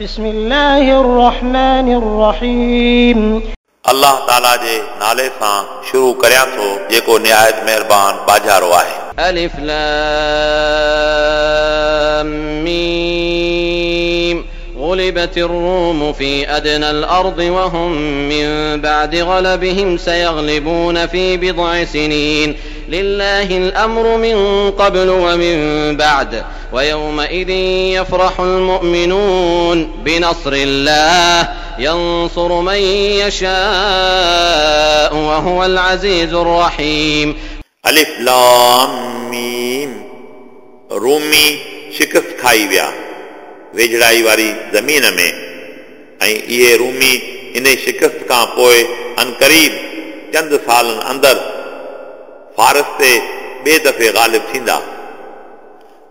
بسم الله الرحمن الرحيم. الله تعالى جي نالي سان شروع ڪريان ٿو جيڪو نهايت مهربان ٻاجهارو آهي ألف لام ميم غلبت الروم في أدنى الأرض وهم من بعد غلبهم سيغلبون في بضع سنين۔ لله الأمر من قبل ومن بعد ويومئذ يفرح المؤمنون بنصر الله ينصر من يشاء وهو العزيز الرحيم अलिफ लाम मीम रूमी शिकस्त खाई विया वेझड़ाई वारी ज़मीन में ऐं इहे रूमी इन शिकस्त खां पोइ अनक़रीब चंद सालनि अंदरि फारस ते ॿिए दफ़े ग़ालिब थींदा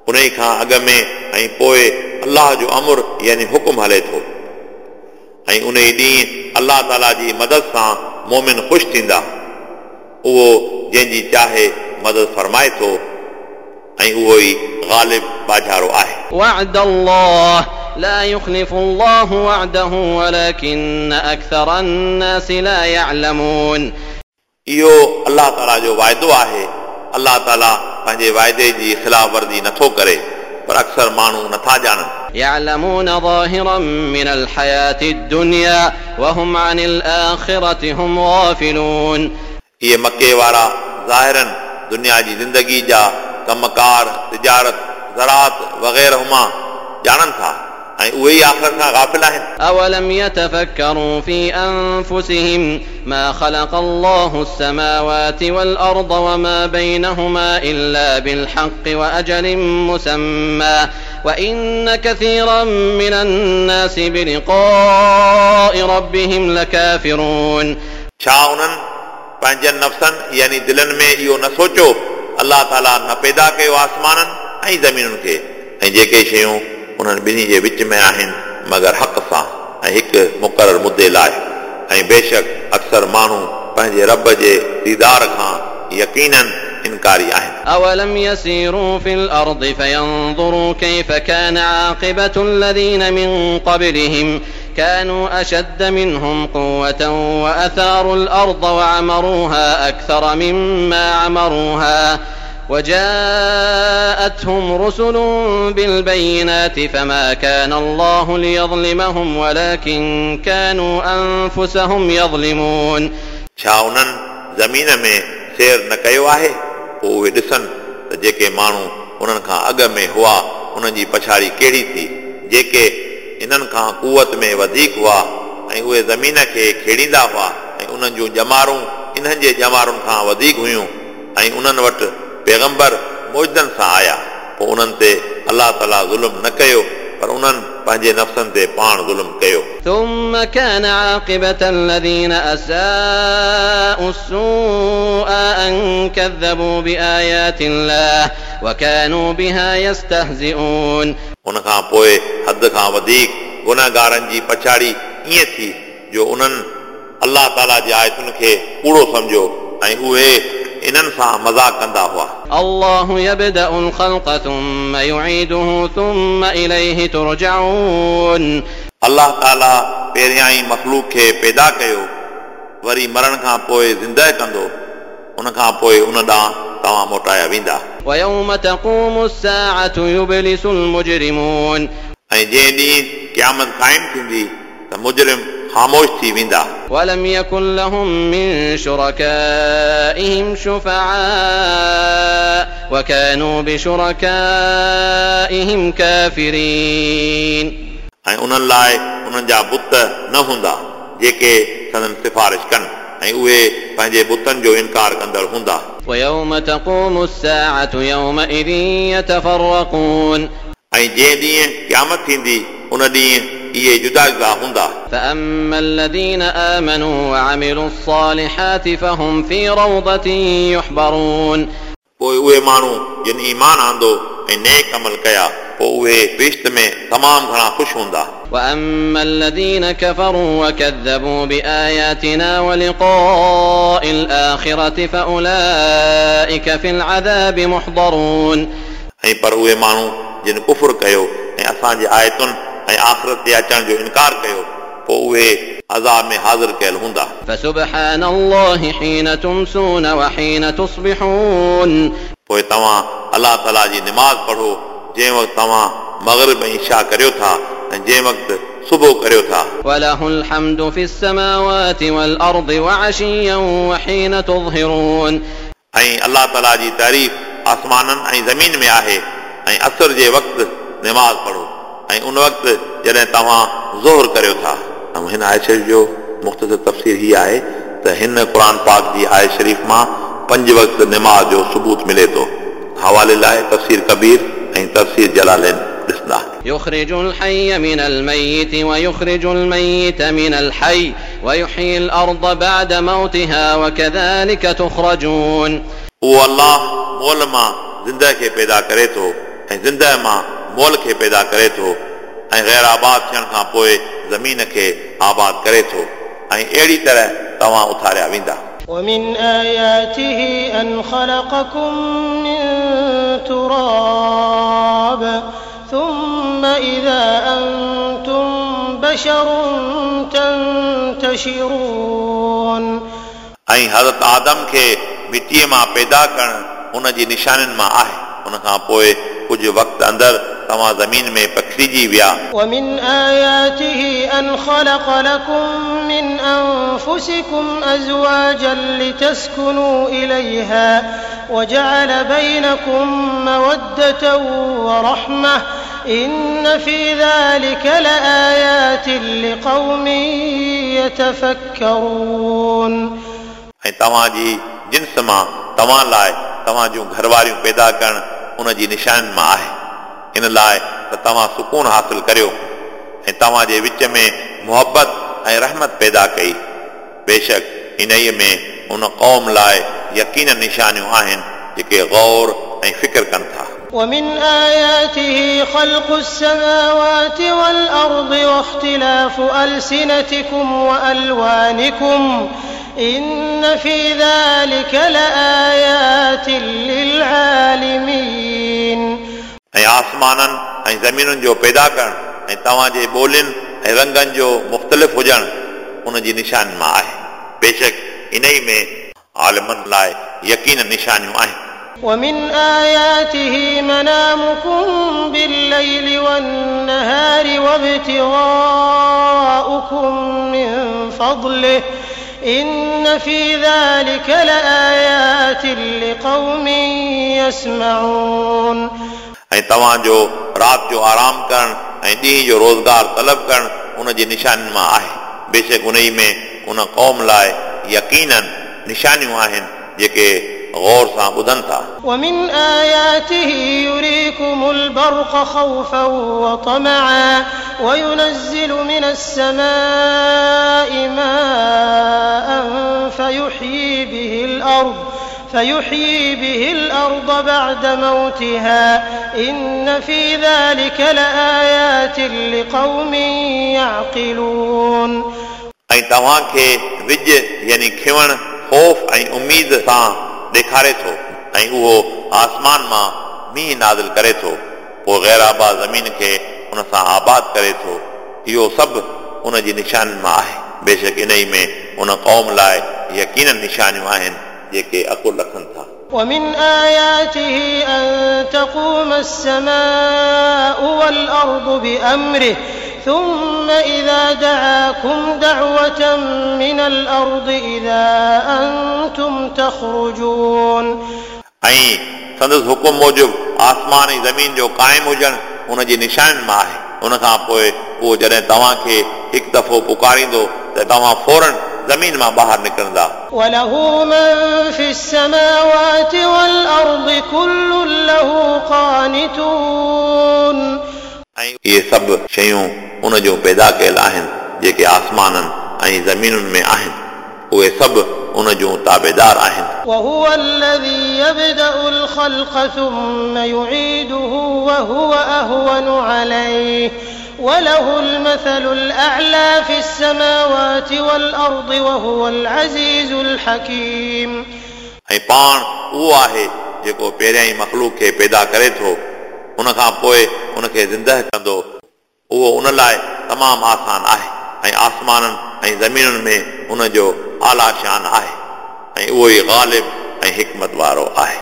उन खां अॻ में ऐं पोइ अलाह जो अमुर यानी हुकुम हले थो ऐं उन ॾींहुं अलाह ताला जी मदद सां मोमिन ख़ुशि थींदा उहो जंहिंजी चाहे मदद फरमाए थो ऐं उहो ई ग़ालिब बाजारो आहे وعد الله لا يخلف الله وعده ولكن أكثر الناس لا يعلمون इहो अलाह ताला जो वाइदो आहे अलाह ताला पंहिंजे वाइदे जी ख़िलाफ़ वर्ज़ी नथो करे पर अक्सर माण्हू नथा ॼाणनि يعلمون ظاهرا من الحياة الدنيا وهم عن الآخرة هم غافلون इहे मके वारा ज़ाहिरनि दुनिया जी ज़िंदगी जा कमकार तिजारत ज़रात वग़ैरह मां ॼाणनि था ऐं उहे ई आख़िर खां गाफ़िल आहिनि أولم يتفكروا في أنفسهم ما خلق الله السماوات والأرض وما بينهما إلا بالحق وأجل مسمى وإن كثيرا من الناس بلقاء ربهم لكافرون छा उन्हनि पंहिंजनि नफ़्सनि यानी दिलनि में इहो न सोचियो अलाह ताला न पैदा कयो आसमाननि ऐं ज़मीनुनि खे ऐं जेके शयूं उन्हनि ॿिन्ही जे विच में आहिनि मगर हक़ सां ऐं हिकु मुक़ररु मुदे लाइ ऐं बेशक अक्सर माण्हू पंहिंजे रब जे दीदार खां यकीननि इनकारी आहिनि أولم يسيروا في الأرض فينظروا كيف كان عاقبة الذين من قبلهم كانوا أشد منهم قوة وأثاروا الأرض وعمروها أكثر مما عمروها وجاءتهم رسل بالبينات فما كان الله ليظلمهم ولكن كانوا أنفسهم يظلمون छा उन्हनि ज़मीन में सैर न कयो आहे पोइ उहे ॾिसनि त जेके माण्हू उन्हनि खां अॻ में हुआ उन्हनि जी पछाड़ी कहिड़ी थी जेके इन्हनि खां कुवत में वधीक हुआ ऐं उहे ज़मीन खे खेड़ींदा हुआ ऐं उन्हनि जूं जमारूं इन्हनि जे जमारुनि खां वधीक हुयूं ऐं उन्हनि वटि पैगंबर मौजदनि सां आया पोइ उन्हनि ते अलाह ताला ज़ुल्म न कयो पर उन्हनि पंहिंजे नफ़्सनि ते पाण ज़ुल्म कयो ثم كان عاقبة الذين أساءوا السوء أن كذبوا بآيات الله وكانوا بها يستهزئون उन खां पोइ हद खां वधीक गुनाहगारनि जी पछाड़ी ईअं थी जो उन्हनि अलाह ताला जी आयतुनि खे कूड़ो सम्झो ऐं उहे इन्हनि सां मज़ाक कंदा हुआ الله يبدأ الخلق ثم يعيده ثم إليه ترجعون अलाह ताला पहिरियां ई मखलूक खे पैदा कयो वरी मरण खां पोइ ज़िंदह कंदो उन खां पोइ उन ॾांहुं तव्हां मोटाया वेंदा ويوم تقوم الساعة يبلس المجرمون ऐं जंहिं ॾींहुं क़यामत क़ाइमु थींदी त मुजरिम ख़ामोश थी वेंदा ولم يكن لهم من شركائهم شفعاء وكانوا بشركائهم كافرين ऐं उन्हनि लाइ उन्हनि जा बुत न हूंदा जेके संदन सिफारिश कनि ऐं उहे पंहिंजे बुतनि जो इनकार कंदड़ हूंदा ويوم تقوم الساعة يومئذ يتفرقون ऐं जंहिं ॾींहुं क़यामत थींदी उन ॾींहुं इहे जुदा जुदा हूंदा فأما الذين آمنوا وعملوا الصالحات فهم في روضة يحبرون पोइ उहे माण्हू जिन ईमान आंदो ऐं नेक अमल कया पोइ उहे बिश्त में तमामु घणा ख़ुशि हूंदा وأما الذين كفروا وكذبوا بآياتنا ولقاء الآخرة فأولئك في العذاب محضرون ऐं पर उहे माण्हू जिन कुफुर कयो ऐं असांजे आयतुनि ऐं आख़िरत ते अचण जो इनकार कयो पोइ उहे अज़ाब में हाज़िर कयल हूंदा فسبحان الله حين تمسون وحين تصبحون पोइ तव्हां अलाह ताला जी निमाज़ पढ़ो जंहिं वक़्तु तव्हां मग़रिब ऐं इशा करियो था ऐं जंहिं वक़्तु सुबुह करियो था وله الحمد في السماوات والأرض وعشيا وحين تظهرون ऐं अलाह ताला जी तारीफ़ आसमाननि ऐं ज़मीन में आहे ऐं असर जे वक़्तु निमाज़ पढ़ो ऐं उन वक़्तु जॾहिं तव्हां ज़ोर करियो था ऐं हिन आय शरीफ़ जो मुख़्तसिर तफ़सीर हीअ आहे त हिन क़ुर पाक जी आय शरीफ़ मां पंज वक़्तु निमाज़ जो सबूत मिले थो हवाले लाइ तफ़सीर कबीर ऐं तफ़सीर जलालैन ॾिसंदा يخرج الحي من الميت ويخرج الميت من الحي ويحيي الأرض بعد موتها وكذلك تخرجون उहो अलाह मोल मां ज़िंदह खे पैदा करे थो ऐं ज़िंदह मां मोल खे पैदा करे थो ऐं गैर आबाद थियण खां पोइ ज़मीन खे आबाद करे थो ऐं अहिड़ी तरह तव्हां उथारिया वेंदा ومن آياته أن خلقكم من تراب ثم إذا أنتم بشر تنتشرون ऐं हज़रत आदम खे मिटीअ मां पैदा करणु उन जी निशानियुनि मां आहे उन खां पोइ कुझु वक़्तु अंदरि तव्हां ज़मीन में पखिड़िजी विया ومن آياته أن خلق لكم من أنفسكم أزواجا لتسكنوا إليها وجعل بينكم مودة ورحمة إن في ذلك لآيات لقوم يتفكرون ऐं तव्हांजी जिन्स मां तव्हां लाइ तव्हां जूं घरवारियूं पैदा करणु उन जी निशानियुनि मां आहे इन लाइ त तव्हां सुकून हासिल करियो ऐं तव्हांजे विच में मुहबत ऐं रहमत पैदा कई बेशक इन में उन क़ौम लाइ यकीन निशानियूं आहिनि जेके गौर ऐं फिक्र कनि था ومن آياته خلق السماوات والأرض واختلاف ألسنتكم وألوانكم إن في ذلك لآيات للعالمين ऐं आसमाननि ऐं ज़मीनुनि जो पैदा करणु ऐं तव्हांजे ॿोलियुनि ऐं रंगनि जो मुख़्तलिफ़ हुजणु उन जी निशानी मां आहे बेशक इन ई में आलमनि लाइ यकीन निशानियूं आहिनि ومن آياته منامكم بالليل والنهار وابتغاؤكم من فضله إن في ذلك لآيات لقوم يسمعون ऐं तव्हांजो राति जो आराम करणु ऐं ॾींहं जो रोज़गार तलब करणु उन जी निशानी मां आहे बेशक उन ई में उन क़ौम लाइ यकीननि निशानियूं आहिनि जेके गौर सां ॿुधनि था ومن آياته يريكم البرق خوفا وطمعا وينزل من السماء ماء فيحيي به الأرض فيحيي به الأرض بعد موتها إن في ذلك لآيات لقوم يعقلون ऐं तव्हांखे विज यानी खिवण ख़ौफ़ ऐं उमेद सां ॾेखारे थो ऐं उहो आसमान मां मींहुं नाज़िल करे थो पोइ गैर आबाद ज़मीन खे उन सां आबाद करे थो इहो सभु उन जी निशानी मां आहे बेशक इन ई में उन क़ौम लाइ यकीन निशानियूं आहिनि जेके अकुल रखनि था ومن آياته أن تقوم السماء والأرض بأمره ثم إذا دعاكم دعوة من الأرض إذا أنتم تخرجون ऐं संदसि हुकुम मूजिबि आसमान ऐं ज़मीन जो क़ाइमु हुजणु उन जी निशानी मां आहे उन खां पोइ उहो जॾहिं तव्हांखे हिकु दफ़ो पुकारींदो त तव्हां फौरन ज़मीन मां ॿाहिरि निकिरंदा وله من في السماوات والأرض كل له قانتون ऐं इहे सभु शयूं उन जूं पैदा कयल आहिनि जेके आसमाननि ऐं ज़मीनुनि में आहिनि उहे सभु उन जूं ताबेदार आहिनि وهو الذي يبدأ الخلق ثم يعيده وهو أهون عليه وله المثل الأعلى في السماوات والأرض وهو العزيز الحكيم ऐं पाण उहो आहे जेको पहिरियां ई मख़लूक खे पैदा करे थो उन खां पोइ उनखे ज़िंदह कंदो उहो उन लाइ तमामु आसान आहे ऐं आसमाननि ऐं ज़मीनुनि में उन जो आला शान आहे ऐं उहो ई ग़ालिब ऐं हिकमत वारो आहे